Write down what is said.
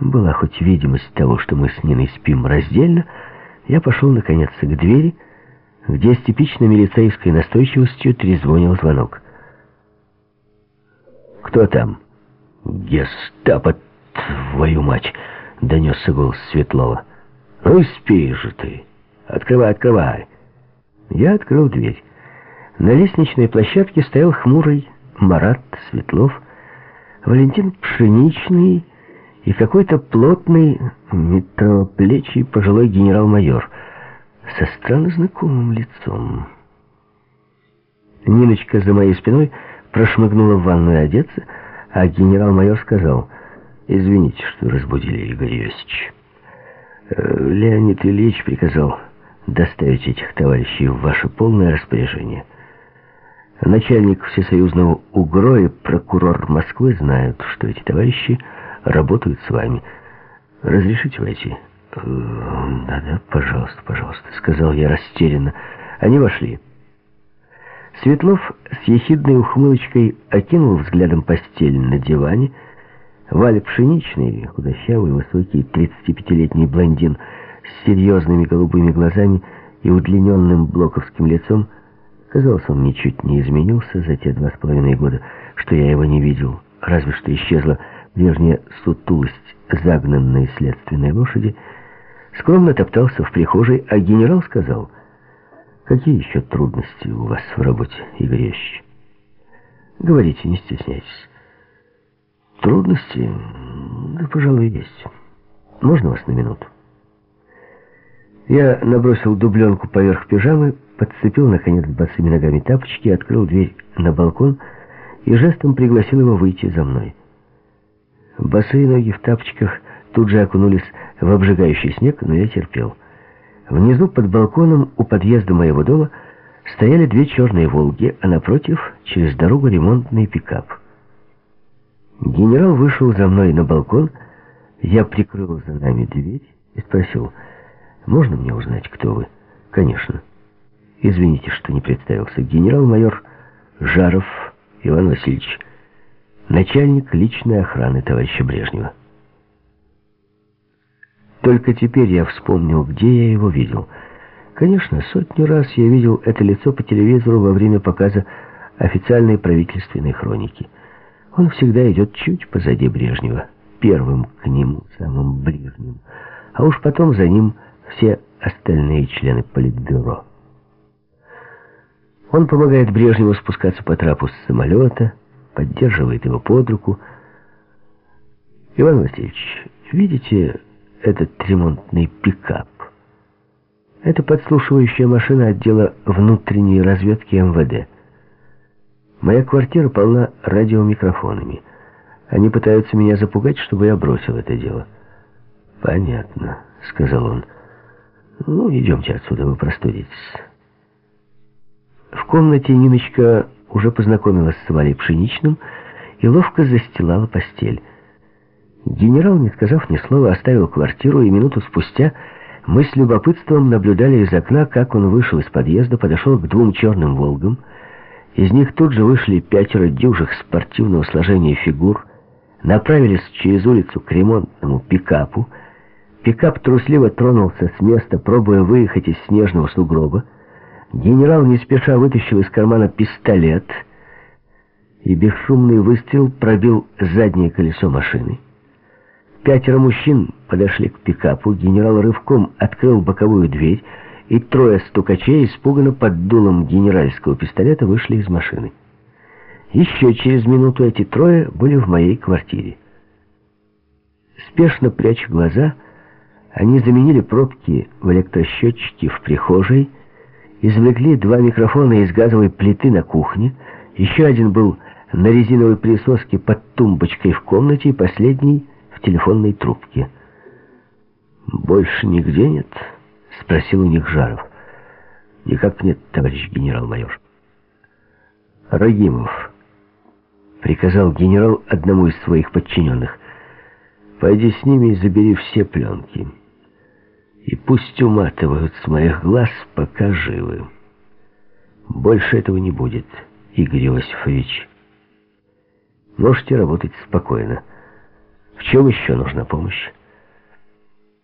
была хоть видимость того, что мы с Ниной спим раздельно, я пошел, наконец, к двери, где с типичной милицейской настойчивостью трезвонил звонок. «Кто там?» «Гестапо, твою мать!» — донесся голос Светлова. «Ну, спи же ты! Открывай, открывай!» Я открыл дверь. На лестничной площадке стоял хмурый Марат Светлов, Валентин Пшеничный и какой-то плотный, метроплечий пожилой генерал-майор со странно знакомым лицом. Ниночка за моей спиной прошмыгнула в ванную одеться, а генерал-майор сказал, «Извините, что разбудили, Игорь Йосич». Э, Леонид Ильич приказал доставить этих товарищей в ваше полное распоряжение. Начальник Всесоюзного УГРО и прокурор Москвы знают, что эти товарищи работают с вами. Разрешите войти? Э, «Да-да, пожалуйста, пожалуйста», — сказал я растерянно. Они вошли. Светлов с ехидной ухмылочкой окинул взглядом постель на диване. Валя Пшеничный, худощавый, высокий, 35-летний блондин с серьезными голубыми глазами и удлиненным блоковским лицом, казалось, он ничуть не изменился за те два с половиной года, что я его не видел, разве что исчезла прежняя сутулость загнанной следственной лошади, скромно топтался в прихожей, а генерал сказал — Какие еще трудности у вас в работе, Игорь Ящич? Говорите, не стесняйтесь. Трудности? Да, пожалуй, есть. Можно вас на минуту? Я набросил дубленку поверх пижамы, подцепил, наконец, босыми ногами тапочки, открыл дверь на балкон и жестом пригласил его выйти за мной. Босые ноги в тапочках тут же окунулись в обжигающий снег, но я терпел. Внизу под балконом у подъезда моего дома стояли две черные «Волги», а напротив, через дорогу, ремонтный пикап. Генерал вышел за мной на балкон, я прикрыл за нами дверь и спросил, «Можно мне узнать, кто вы?» «Конечно». «Извините, что не представился. Генерал-майор Жаров Иван Васильевич, начальник личной охраны товарища Брежнева». Только теперь я вспомнил, где я его видел. Конечно, сотню раз я видел это лицо по телевизору во время показа официальной правительственной хроники. Он всегда идет чуть позади Брежнева, первым к нему, самым ближним, а уж потом за ним все остальные члены Политбюро. Он помогает Брежневу спускаться по трапу с самолета, поддерживает его под руку. Иван Васильевич, видите, этот ремонтный пикап. Это подслушивающая машина отдела внутренней разведки МВД. Моя квартира полна радиомикрофонами. Они пытаются меня запугать, чтобы я бросил это дело. «Понятно», — сказал он. «Ну, идемте отсюда, вы простудитесь». В комнате Ниночка уже познакомилась с Валей Пшеничным и ловко застилала постель. Генерал, не сказав ни слова, оставил квартиру, и минуту спустя мы с любопытством наблюдали из окна, как он вышел из подъезда, подошел к двум черным «Волгам». Из них тут же вышли пятеро дюжих спортивного сложения фигур, направились через улицу к ремонтному пикапу. Пикап трусливо тронулся с места, пробуя выехать из снежного сугроба. Генерал не спеша вытащил из кармана пистолет, и бесшумный выстрел пробил заднее колесо машины. Пятеро мужчин подошли к пикапу, генерал рывком открыл боковую дверь, и трое стукачей, испуганно под дулом генеральского пистолета, вышли из машины. Еще через минуту эти трое были в моей квартире. Спешно пряча глаза, они заменили пробки в электросчетчике в прихожей, извлекли два микрофона из газовой плиты на кухне, еще один был на резиновой присоске под тумбочкой в комнате, и последний — в телефонной трубке. «Больше нигде нет?» — спросил у них Жаров. «Никак нет, товарищ генерал-майор». «Рагимов», — приказал генерал одному из своих подчиненных, «пойди с ними и забери все пленки. И пусть уматывают с моих глаз, пока живы. Больше этого не будет, Игорь Иосифович. Можете работать спокойно». В чем еще нужна помощь?